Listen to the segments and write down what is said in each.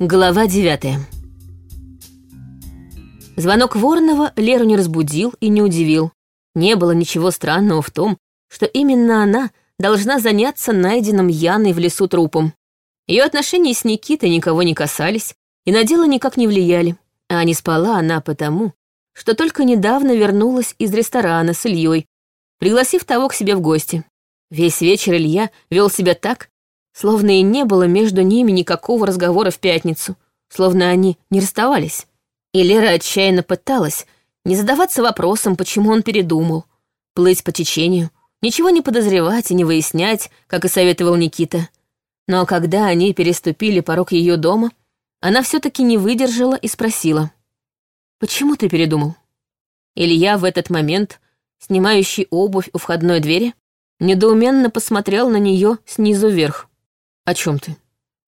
Глава девятая. Звонок Воронова Леру не разбудил и не удивил. Не было ничего странного в том, что именно она должна заняться найденным Яной в лесу трупом. Ее отношения с Никитой никого не касались и на дело никак не влияли. А не спала она потому, что только недавно вернулась из ресторана с Ильей, пригласив того к себе в гости. Весь вечер Илья вел себя так, Словно и не было между ними никакого разговора в пятницу, словно они не расставались. И Лера отчаянно пыталась не задаваться вопросом, почему он передумал, плыть по течению, ничего не подозревать и не выяснять, как и советовал Никита. Но когда они переступили порог ее дома, она все-таки не выдержала и спросила. «Почему ты передумал?» Илья в этот момент, снимающий обувь у входной двери, недоуменно посмотрел на нее снизу вверх. «О чем ты?»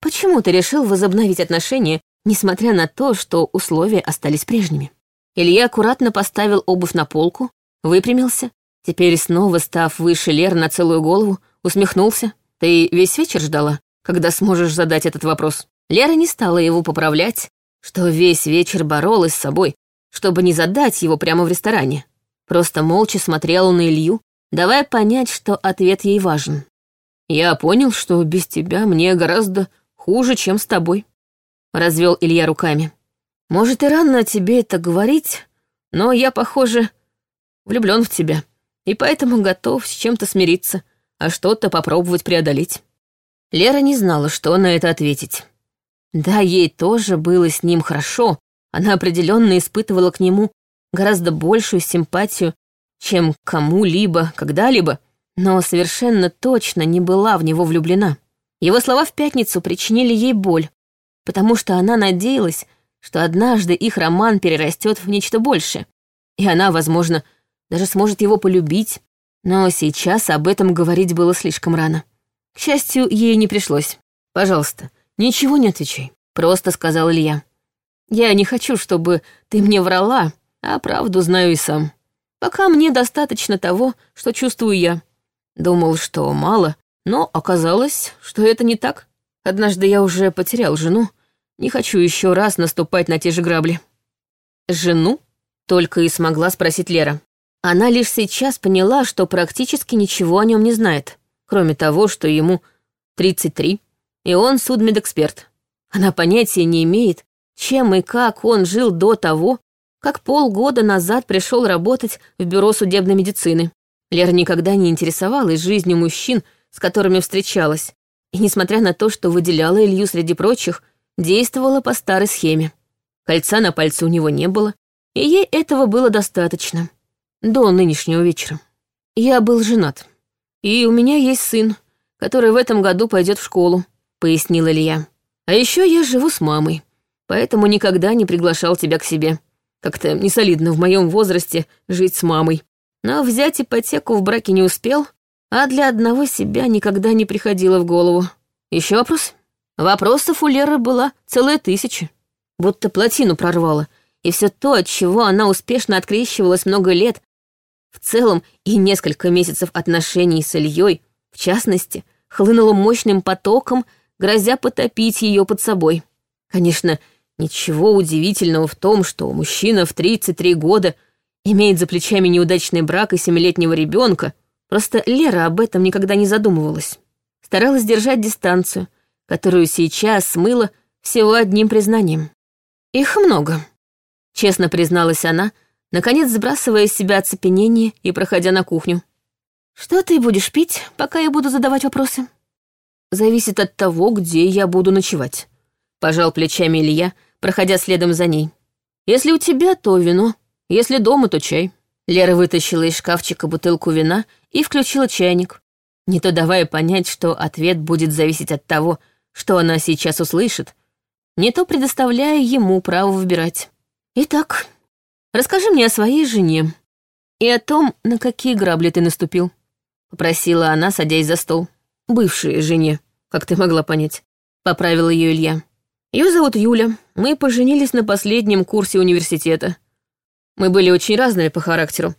«Почему ты решил возобновить отношения, несмотря на то, что условия остались прежними?» Илья аккуратно поставил обувь на полку, выпрямился, теперь снова став выше Лер на целую голову, усмехнулся. «Ты весь вечер ждала, когда сможешь задать этот вопрос?» Лера не стала его поправлять, что весь вечер боролась с собой, чтобы не задать его прямо в ресторане. Просто молча смотрела на Илью, давая понять, что ответ ей важен. «Я понял, что без тебя мне гораздо хуже, чем с тобой», — развел Илья руками. «Может, и рано тебе это говорить, но я, похоже, влюблен в тебя, и поэтому готов с чем-то смириться, а что-то попробовать преодолеть». Лера не знала, что на это ответить. Да, ей тоже было с ним хорошо, она определенно испытывала к нему гораздо большую симпатию, чем кому-либо, когда-либо, но совершенно точно не была в него влюблена. Его слова в пятницу причинили ей боль, потому что она надеялась, что однажды их роман перерастет в нечто большее, и она, возможно, даже сможет его полюбить, но сейчас об этом говорить было слишком рано. К счастью, ей не пришлось. «Пожалуйста, ничего не отвечай», — просто сказал Илья. «Я не хочу, чтобы ты мне врала, а правду знаю и сам. Пока мне достаточно того, что чувствую я. Думал, что мало, но оказалось, что это не так. Однажды я уже потерял жену. Не хочу еще раз наступать на те же грабли. «Жену?» — только и смогла спросить Лера. Она лишь сейчас поняла, что практически ничего о нем не знает, кроме того, что ему 33, и он судмедэксперт. Она понятия не имеет, чем и как он жил до того, как полгода назад пришел работать в бюро судебной медицины. Лера никогда не интересовалась жизнью мужчин, с которыми встречалась, и, несмотря на то, что выделяла Илью среди прочих, действовала по старой схеме. Кольца на пальце у него не было, и ей этого было достаточно. До нынешнего вечера. Я был женат. И у меня есть сын, который в этом году пойдет в школу, пояснил Илья. А еще я живу с мамой, поэтому никогда не приглашал тебя к себе. Как-то несолидно в моем возрасте жить с мамой но взять ипотеку в браке не успел, а для одного себя никогда не приходило в голову. Еще вопрос? Вопросов у Леры была целая тысяча. Будто плотину прорвала, и все то, от чего она успешно открещивалась много лет, в целом и несколько месяцев отношений с Ильей, в частности, хлынуло мощным потоком, грозя потопить ее под собой. Конечно, ничего удивительного в том, что мужчина в 33 года — имеет за плечами неудачный брак и семилетнего ребенка, просто Лера об этом никогда не задумывалась. Старалась держать дистанцию, которую сейчас смыла всего одним признанием. Их много, честно призналась она, наконец сбрасывая с себя оцепенение и проходя на кухню. «Что ты будешь пить, пока я буду задавать вопросы?» «Зависит от того, где я буду ночевать», — пожал плечами Илья, проходя следом за ней. «Если у тебя, то вино, если дома, то чай». Лера вытащила из шкафчика бутылку вина и включила чайник, не то давая понять, что ответ будет зависеть от того, что она сейчас услышит, не то предоставляя ему право выбирать. «Итак, расскажи мне о своей жене и о том, на какие грабли ты наступил», — попросила она, садясь за стол. «Бывшей жене, как ты могла понять», — поправил ее Илья. Ее зовут Юля. Мы поженились на последнем курсе университета. Мы были очень разные по характеру.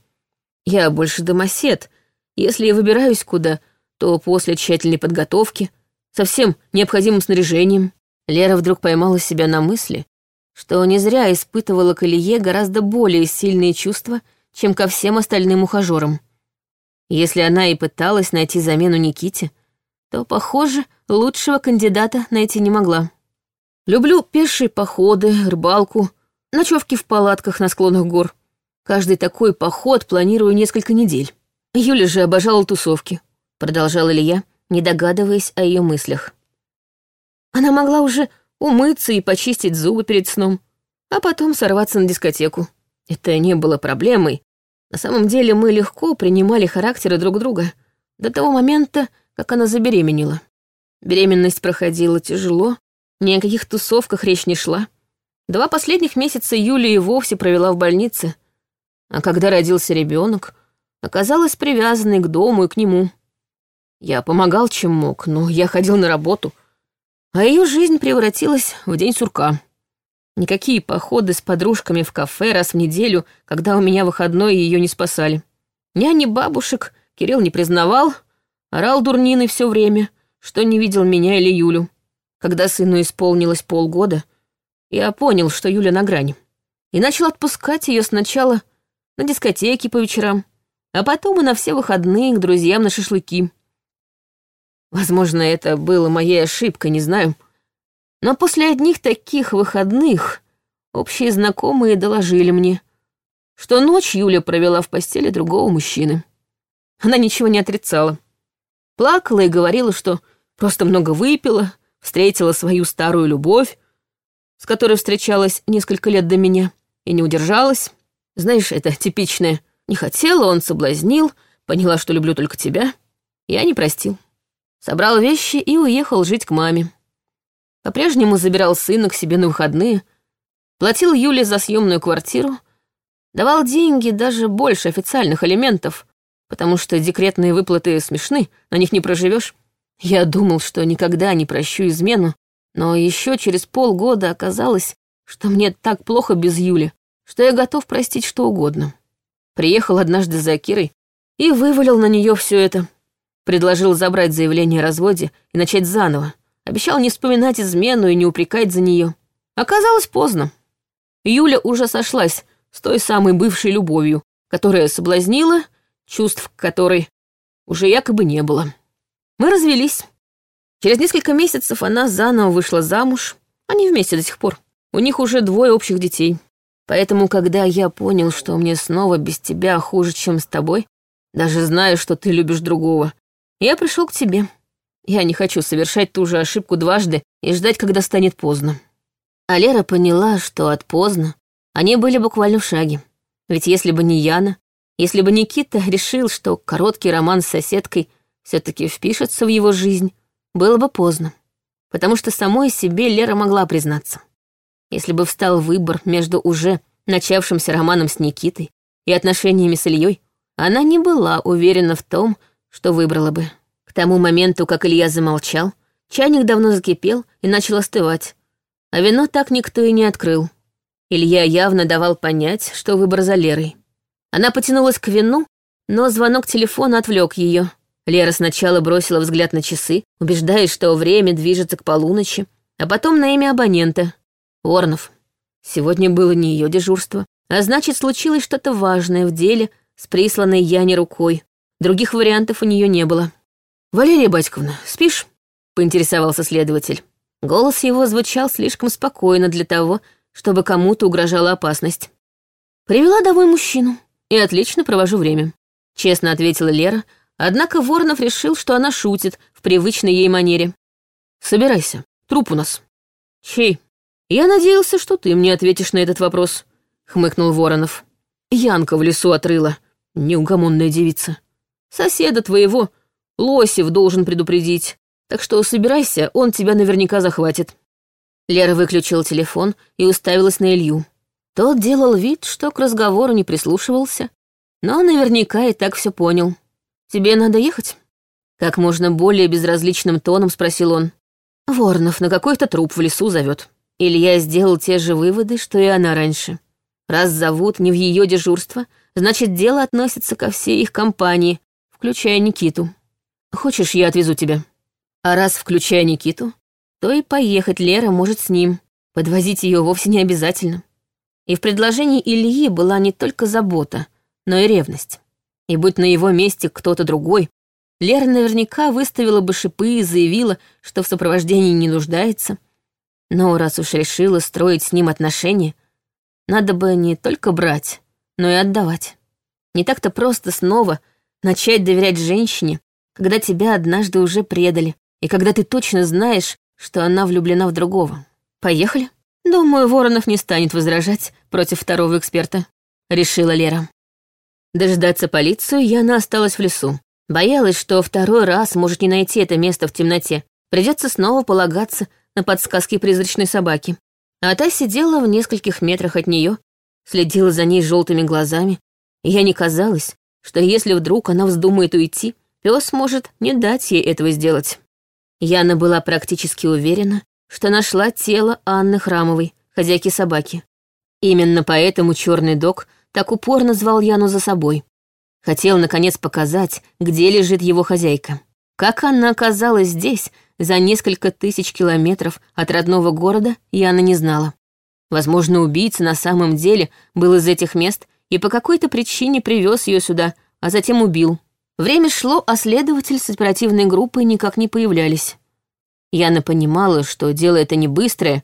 Я больше домосед. Если я выбираюсь куда, то после тщательной подготовки, со всем необходимым снаряжением. Лера вдруг поймала себя на мысли, что не зря испытывала к Илье гораздо более сильные чувства, чем ко всем остальным ухажерам. Если она и пыталась найти замену Никите, то, похоже, лучшего кандидата найти не могла. Люблю пешие походы, рыбалку, ночевки в палатках на склонах гор. Каждый такой поход планирую несколько недель. Юля же обожала тусовки, продолжал Илья, не догадываясь о ее мыслях. Она могла уже умыться и почистить зубы перед сном, а потом сорваться на дискотеку. Это не было проблемой. На самом деле мы легко принимали характеры друг друга до того момента, как она забеременела. Беременность проходила тяжело, ни о каких тусовках речь не шла. Два последних месяца Юлия и вовсе провела в больнице, а когда родился ребенок, оказалась привязанной к дому и к нему. Я помогал, чем мог, но я ходил на работу, а ее жизнь превратилась в день сурка. Никакие походы с подружками в кафе раз в неделю, когда у меня выходной, ее не спасали. Няни бабушек Кирилл не признавал, орал дурниной все время, что не видел меня или Юлю. Когда сыну исполнилось полгода, я понял, что Юля на грани. И начал отпускать ее сначала на дискотеки по вечерам, а потом и на все выходные к друзьям на шашлыки. Возможно, это было моей ошибкой, не знаю. Но после одних таких выходных общие знакомые доложили мне, что ночь Юля провела в постели другого мужчины. Она ничего не отрицала. Плакала и говорила, что просто много выпила, встретила свою старую любовь, с которой встречалась несколько лет до меня, и не удержалась. Знаешь, это типичное. Не хотела, он соблазнил, поняла, что люблю только тебя. Я не простил. Собрал вещи и уехал жить к маме. По-прежнему забирал сына к себе на выходные, платил Юле за съемную квартиру, давал деньги даже больше официальных элементов, потому что декретные выплаты смешны, на них не проживешь. Я думал, что никогда не прощу измену, но еще через полгода оказалось, что мне так плохо без Юли, что я готов простить что угодно. Приехал однажды за Кирой и вывалил на нее все это. Предложил забрать заявление о разводе и начать заново. Обещал не вспоминать измену и не упрекать за нее. Оказалось поздно. Юля уже сошлась с той самой бывшей любовью, которая соблазнила, чувств которой уже якобы не было. Мы развелись. Через несколько месяцев она заново вышла замуж. Они вместе до сих пор. У них уже двое общих детей. Поэтому, когда я понял, что мне снова без тебя хуже, чем с тобой, даже зная, что ты любишь другого, я пришел к тебе. Я не хочу совершать ту же ошибку дважды и ждать, когда станет поздно. А Лера поняла, что от поздно они были буквально в шаге. Ведь если бы не Яна, если бы Никита решил, что короткий роман с соседкой все таки впишется в его жизнь, было бы поздно. Потому что самой себе Лера могла признаться. Если бы встал выбор между уже начавшимся романом с Никитой и отношениями с Ильей, она не была уверена в том, что выбрала бы. К тому моменту, как Илья замолчал, чайник давно закипел и начал остывать, а вино так никто и не открыл. Илья явно давал понять, что выбор за Лерой. Она потянулась к вину, но звонок телефона отвлек ее. Лера сначала бросила взгляд на часы, убеждаясь, что время движется к полуночи, а потом на имя абонента. Воронов. Сегодня было не ее дежурство, а значит, случилось что-то важное в деле с присланной Яне рукой. Других вариантов у нее не было. «Валерия Батьковна, спишь?» — поинтересовался следователь. Голос его звучал слишком спокойно для того, чтобы кому-то угрожала опасность. «Привела домой мужчину и отлично провожу время», — честно ответила Лера, однако Воронов решил, что она шутит в привычной ей манере. «Собирайся, труп у нас». «Чей?» «Я надеялся, что ты мне ответишь на этот вопрос», — хмыкнул Воронов. «Янка в лесу отрыла, неугомонная девица». Соседа твоего Лосев должен предупредить. Так что собирайся, он тебя наверняка захватит». Лера выключила телефон и уставилась на Илью. Тот делал вид, что к разговору не прислушивался, но наверняка и так все понял. «Тебе надо ехать?» Как можно более безразличным тоном спросил он. Воронов на какой-то труп в лесу зовет. Илья сделал те же выводы, что и она раньше. Раз зовут не в ее дежурство, значит, дело относится ко всей их компании, включая Никиту. Хочешь, я отвезу тебя? А раз включая Никиту, то и поехать Лера может с ним. Подвозить ее вовсе не обязательно. И в предложении Ильи была не только забота, но и ревность. И будь на его месте кто-то другой, Лера наверняка выставила бы шипы и заявила, что в сопровождении не нуждается. Но раз уж решила строить с ним отношения, надо бы не только брать, но и отдавать. Не так-то просто снова начать доверять женщине, когда тебя однажды уже предали, и когда ты точно знаешь, что она влюблена в другого. Поехали? Думаю, Воронов не станет возражать против второго эксперта, решила Лера. Дождаться полицию Яна осталась в лесу. Боялась, что второй раз может не найти это место в темноте. Придется снова полагаться на подсказки призрачной собаки. А та сидела в нескольких метрах от нее, следила за ней желтыми глазами, и я не казалось, что если вдруг она вздумает уйти, пес может не дать ей этого сделать. Яна была практически уверена, что нашла тело Анны Храмовой, хозяйки собаки. Именно поэтому черный док так упорно звал Яну за собой. Хотел, наконец, показать, где лежит его хозяйка. Как она оказалась здесь, за несколько тысяч километров от родного города, Яна не знала. Возможно, убийца на самом деле был из этих мест и по какой-то причине привез ее сюда, а затем убил. Время шло, а следователь с оперативной группой никак не появлялись. Яна понимала, что дело это не быстрое.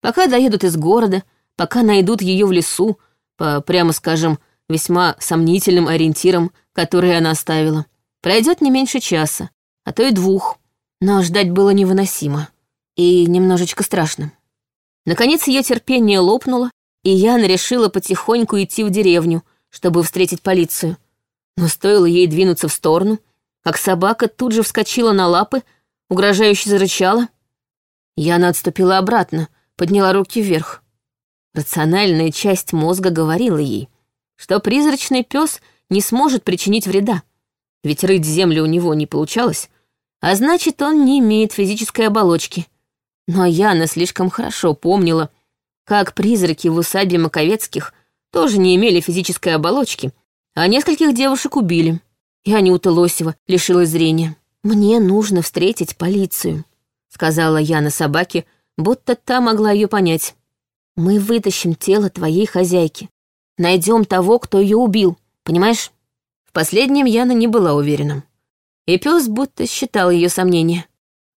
Пока доедут из города, пока найдут ее в лесу, по, прямо скажем, весьма сомнительным ориентирам, которые она оставила, пройдет не меньше часа, а то и двух. Но ждать было невыносимо и немножечко страшно. Наконец ее терпение лопнуло, и Яна решила потихоньку идти в деревню, чтобы встретить полицию. Но стоило ей двинуться в сторону, как собака тут же вскочила на лапы, угрожающе зарычала. Яна отступила обратно, подняла руки вверх. Рациональная часть мозга говорила ей, что призрачный пес не сможет причинить вреда, ведь рыть землю у него не получалось, а значит, он не имеет физической оболочки. Но Яна слишком хорошо помнила, как призраки в усадьбе Маковецких тоже не имели физической оболочки, а нескольких девушек убили. И Анюта Лосева лишилась зрения. «Мне нужно встретить полицию», — сказала Яна собаке, будто та могла ее понять. «Мы вытащим тело твоей хозяйки. Найдем того, кто ее убил, понимаешь?» В последнем Яна не была уверена и пес будто считал ее сомнения.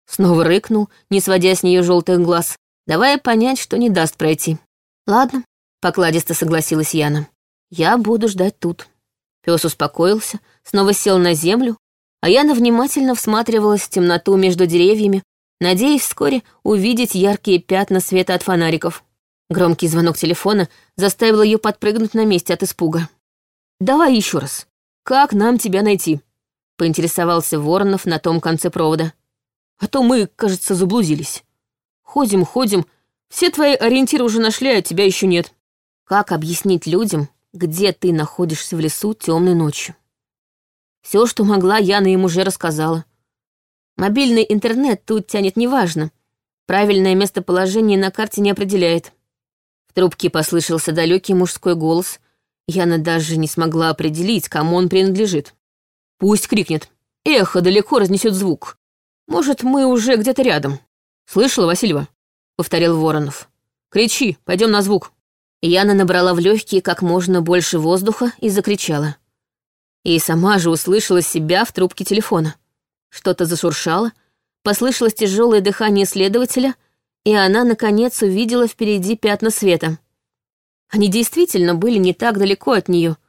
Снова рыкнул, не сводя с нее желтых глаз, давая понять, что не даст пройти. «Ладно», — покладисто согласилась Яна. «Я буду ждать тут». Пес успокоился, снова сел на землю, а Яна внимательно всматривалась в темноту между деревьями, надеясь вскоре увидеть яркие пятна света от фонариков. Громкий звонок телефона заставил ее подпрыгнуть на месте от испуга. «Давай еще раз. Как нам тебя найти?» поинтересовался Воронов на том конце провода. «А то мы, кажется, заблудились. Ходим, ходим, все твои ориентиры уже нашли, а тебя еще нет. Как объяснить людям, где ты находишься в лесу темной ночью?» Все, что могла, Яна им уже рассказала. Мобильный интернет тут тянет неважно. Правильное местоположение на карте не определяет. Трубке послышался далекий мужской голос. Яна даже не смогла определить, кому он принадлежит. Пусть крикнет. Эхо далеко разнесет звук. Может, мы уже где-то рядом. Слышала, Васильева? Повторил Воронов. Кричи, пойдем на звук. Яна набрала в легкие как можно больше воздуха и закричала. И сама же услышала себя в трубке телефона. Что-то зашуршало, послышалось тяжелое дыхание следователя, и она, наконец, увидела впереди пятна света. Они действительно были не так далеко от нее —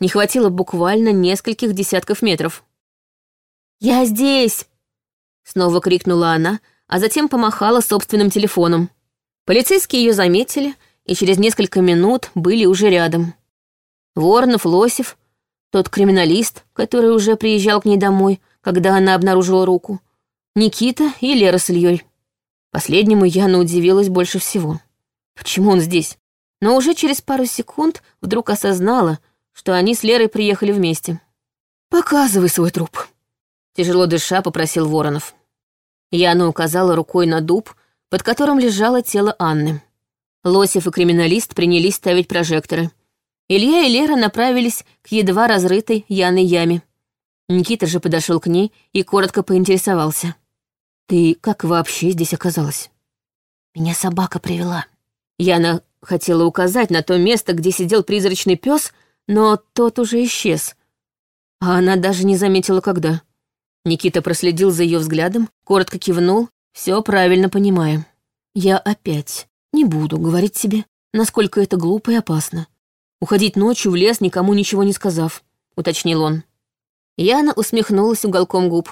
не хватило буквально нескольких десятков метров. «Я здесь!» Снова крикнула она, а затем помахала собственным телефоном. Полицейские ее заметили и через несколько минут были уже рядом. Воронов, Лосев, тот криминалист, который уже приезжал к ней домой, когда она обнаружила руку, Никита и Лера с Ильей. Последнему Яна удивилась больше всего. Почему он здесь? Но уже через пару секунд вдруг осознала, что они с Лерой приехали вместе. «Показывай свой труп», — тяжело дыша попросил Воронов. Яна указала рукой на дуб, под которым лежало тело Анны. Лосев и криминалист принялись ставить прожекторы. Илья и Лера направились к едва разрытой Яной яме. Никита же подошел к ней и коротко поинтересовался. Ты как вообще здесь оказалась? Меня собака привела. Яна хотела указать на то место, где сидел призрачный пес, но тот уже исчез. А она даже не заметила, когда. Никита проследил за ее взглядом, коротко кивнул, все правильно понимая. Я опять не буду говорить тебе, насколько это глупо и опасно. Уходить ночью в лес, никому ничего не сказав, уточнил он. Яна усмехнулась уголком губ.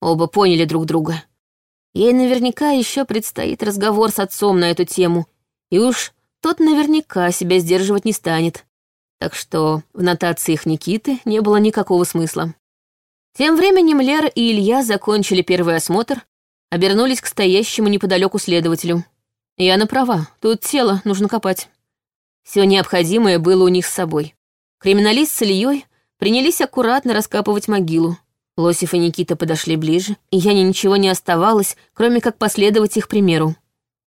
Оба поняли друг друга. Ей наверняка еще предстоит разговор с отцом на эту тему, и уж тот наверняка себя сдерживать не станет. Так что в нотациях Никиты не было никакого смысла. Тем временем Лера и Илья закончили первый осмотр, обернулись к стоящему неподалеку следователю. Яна права, тут тело нужно копать. Все необходимое было у них с собой. Криминалист с Ильей принялись аккуратно раскапывать могилу. Лосев и Никита подошли ближе, и Яне ничего не оставалось, кроме как последовать их примеру.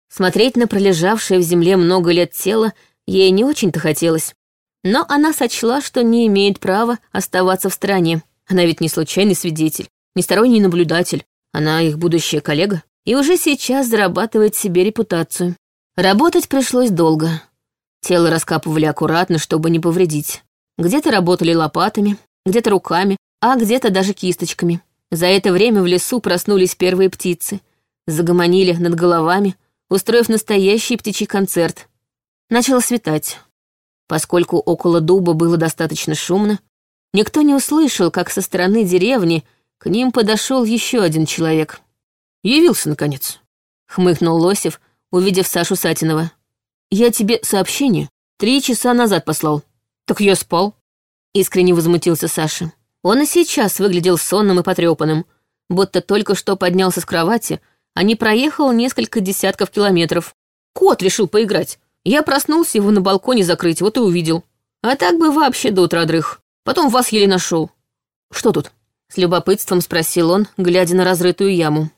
Смотреть на пролежавшее в земле много лет тело ей не очень-то хотелось. Но она сочла, что не имеет права оставаться в стороне. Она ведь не случайный свидетель, не сторонний наблюдатель, она их будущая коллега, и уже сейчас зарабатывает себе репутацию. Работать пришлось долго. Тело раскапывали аккуратно, чтобы не повредить. Где-то работали лопатами, где-то руками, а где-то даже кисточками. За это время в лесу проснулись первые птицы, загомонили над головами, устроив настоящий птичий концерт. Начало светать. Поскольку около дуба было достаточно шумно, никто не услышал, как со стороны деревни к ним подошел еще один человек. «Явился, наконец», — хмыкнул Лосев, увидев Сашу Сатинова. «Я тебе сообщение три часа назад послал». «Так я спал», — искренне возмутился Саша. Он и сейчас выглядел сонным и потрепанным, будто только что поднялся с кровати, а не проехал несколько десятков километров. Кот решил поиграть. Я проснулся его на балконе закрыть, вот и увидел. А так бы вообще до утра дрых. Потом вас еле нашел. Что тут? С любопытством спросил он, глядя на разрытую яму.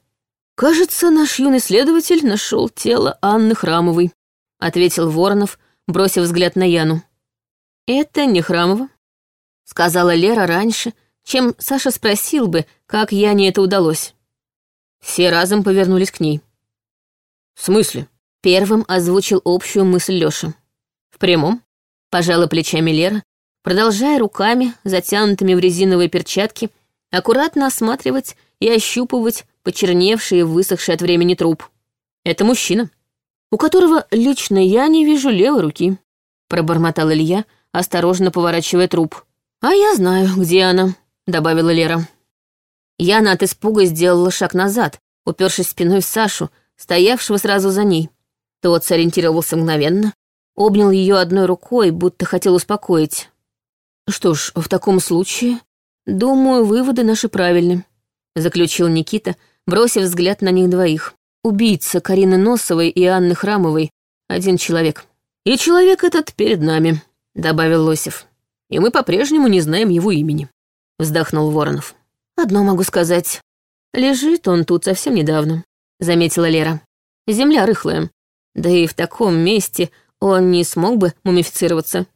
«Кажется, наш юный следователь нашел тело Анны Храмовой», — ответил Воронов, бросив взгляд на Яну. «Это не Храмова, сказала Лера раньше, чем Саша спросил бы, как Яне это удалось. Все разом повернулись к ней. «В смысле?» Первым озвучил общую мысль Лёша. «В прямом?» Пожала плечами Лера, продолжая руками, затянутыми в резиновые перчатки, аккуратно осматривать и ощупывать почерневший и высохший от времени труп. «Это мужчина, у которого лично я не вижу левой руки», пробормотал Илья, осторожно поворачивая труп. «А я знаю, где она», — добавила Лера. Яна от испуга сделала шаг назад, упершись спиной в Сашу, стоявшего сразу за ней. Тот сориентировался мгновенно, обнял ее одной рукой, будто хотел успокоить. «Что ж, в таком случае, думаю, выводы наши правильны», — заключил Никита, бросив взгляд на них двоих. «Убийца Карины Носовой и Анны Храмовой — один человек. И человек этот перед нами», — добавил Лосев и мы по-прежнему не знаем его имени», — вздохнул Воронов. «Одно могу сказать. Лежит он тут совсем недавно», — заметила Лера. «Земля рыхлая. Да и в таком месте он не смог бы мумифицироваться».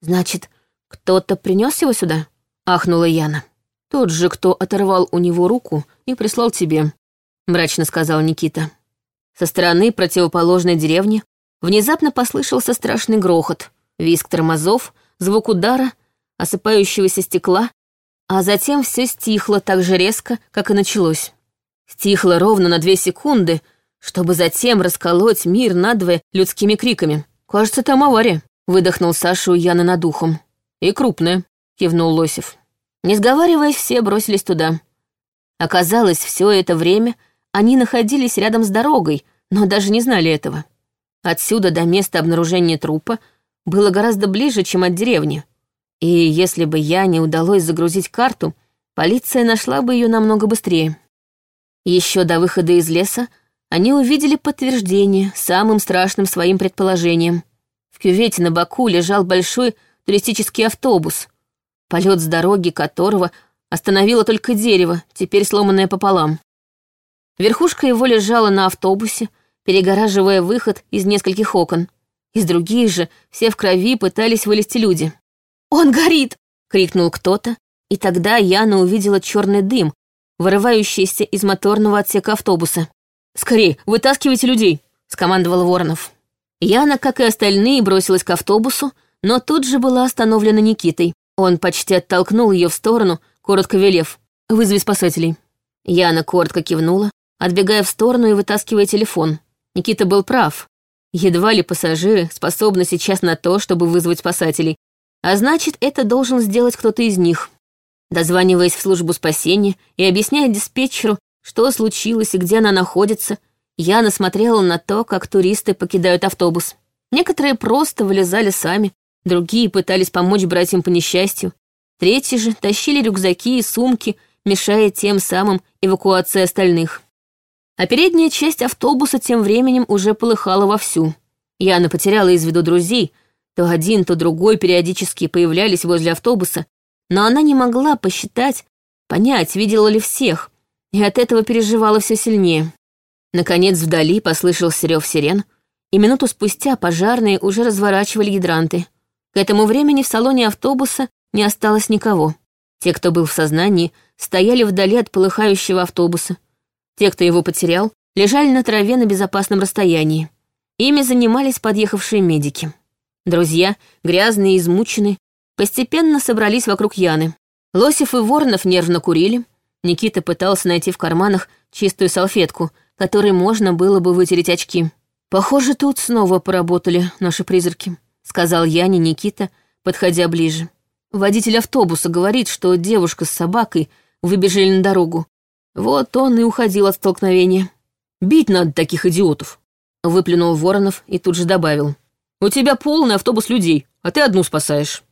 «Значит, кто-то принес его сюда?» — ахнула Яна. «Тот же, кто оторвал у него руку и прислал тебе», — мрачно сказал Никита. Со стороны противоположной деревни внезапно послышался страшный грохот, визг тормозов — звук удара, осыпающегося стекла, а затем все стихло так же резко, как и началось. Стихло ровно на две секунды, чтобы затем расколоть мир надвое людскими криками. «Кажется, там авария», — выдохнул Саша у Яны над ухом. «И крупная», — кивнул Лосев. Не сговариваясь, все бросились туда. Оказалось, все это время они находились рядом с дорогой, но даже не знали этого. Отсюда до места обнаружения трупа было гораздо ближе, чем от деревни. И если бы я не удалось загрузить карту, полиция нашла бы ее намного быстрее. Еще до выхода из леса они увидели подтверждение самым страшным своим предположением. В кювете на боку лежал большой туристический автобус, полет с дороги которого остановило только дерево, теперь сломанное пополам. Верхушка его лежала на автобусе, перегораживая выход из нескольких окон. Из других же все в крови пытались вылезти люди. «Он горит!» — крикнул кто-то, и тогда Яна увидела черный дым, вырывающиеся из моторного отсека автобуса. «Скорее, вытаскивайте людей!» — скомандовал Воронов. Яна, как и остальные, бросилась к автобусу, но тут же была остановлена Никитой. Он почти оттолкнул ее в сторону, коротко велев. «Вызови спасателей». Яна коротко кивнула, отбегая в сторону и вытаскивая телефон. Никита был прав. Едва ли пассажиры способны сейчас на то, чтобы вызвать спасателей. А значит, это должен сделать кто-то из них. Дозваниваясь в службу спасения и объясняя диспетчеру, что случилось и где она находится, Яна смотрела на то, как туристы покидают автобус. Некоторые просто вылезали сами, другие пытались помочь братьям по несчастью, третьи же тащили рюкзаки и сумки, мешая тем самым эвакуации остальных. А передняя часть автобуса тем временем уже полыхала вовсю. Яна потеряла из виду друзей, то один, то другой периодически появлялись возле автобуса, но она не могла посчитать, понять, видела ли всех, и от этого переживала все сильнее. Наконец вдали послышался рев сирен, и минуту спустя пожарные уже разворачивали гидранты. К этому времени в салоне автобуса не осталось никого. Те, кто был в сознании, стояли вдали от полыхающего автобуса. Те, кто его потерял, лежали на траве на безопасном расстоянии. Ими занимались подъехавшие медики. Друзья, грязные и измученные, постепенно собрались вокруг Яны. Лосев и Воронов нервно курили. Никита пытался найти в карманах чистую салфетку, которой можно было бы вытереть очки. «Похоже, тут снова поработали наши призраки», — сказал Яне Никита, подходя ближе. Водитель автобуса говорит, что девушка с собакой выбежали на дорогу. Вот он и уходил от столкновения. «Бить надо таких идиотов», — выплюнул Воронов и тут же добавил. «У тебя полный автобус людей, а ты одну спасаешь».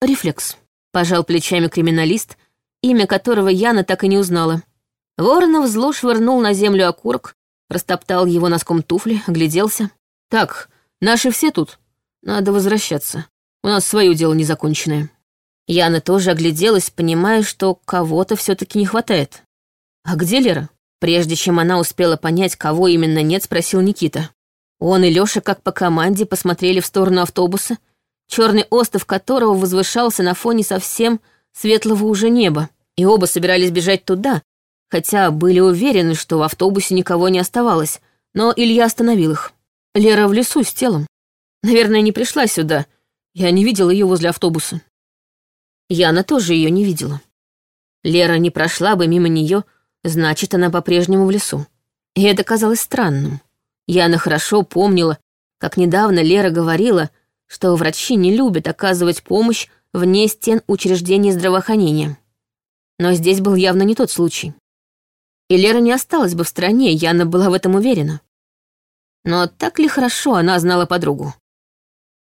«Рефлекс», — пожал плечами криминалист, имя которого Яна так и не узнала. Воронов зло швырнул на землю окурок, растоптал его носком туфли, огляделся. «Так, наши все тут? Надо возвращаться. У нас свое дело незаконченное». Яна тоже огляделась, понимая, что кого-то все таки не хватает. «А где Лера?» Прежде чем она успела понять, кого именно нет, спросил Никита. Он и Лёша, как по команде, посмотрели в сторону автобуса, черный остов которого возвышался на фоне совсем светлого уже неба, и оба собирались бежать туда, хотя были уверены, что в автобусе никого не оставалось, но Илья остановил их. Лера в лесу с телом. Наверное, не пришла сюда. Я не видела ее возле автобуса. Яна тоже ее не видела. Лера не прошла бы мимо нее, значит, она по-прежнему в лесу. И это казалось странным. Яна хорошо помнила, как недавно Лера говорила, что врачи не любят оказывать помощь вне стен учреждений здравоохранения. Но здесь был явно не тот случай. И Лера не осталась бы в стране, Яна была в этом уверена. Но так ли хорошо она знала подругу?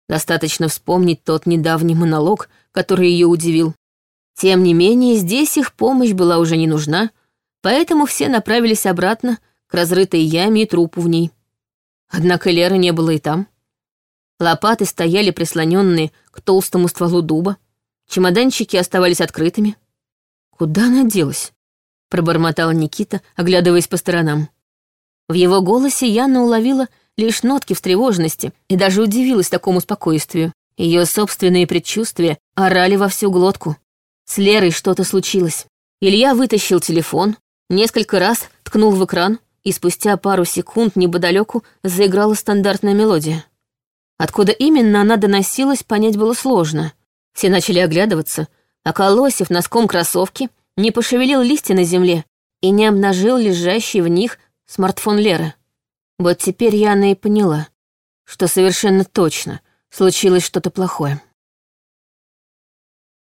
Достаточно вспомнить тот недавний монолог, который ее удивил. Тем не менее, здесь их помощь была уже не нужна, поэтому все направились обратно к разрытой яме и трупу в ней. Однако Леры не было и там. Лопаты стояли прислоненные к толстому стволу дуба, чемоданчики оставались открытыми. «Куда она делась?» — пробормотал Никита, оглядываясь по сторонам. В его голосе Яна уловила лишь нотки встревоженности и даже удивилась такому спокойствию. Ее собственные предчувствия орали во всю глотку. С Лерой что-то случилось. Илья вытащил телефон, несколько раз ткнул в экран, и спустя пару секунд неподалеку заиграла стандартная мелодия. Откуда именно она доносилась, понять было сложно. Все начали оглядываться, а Колосев носком кроссовки не пошевелил листья на земле и не обнажил лежащий в них смартфон Леры. Вот теперь Яна и поняла, что совершенно точно случилось что-то плохое.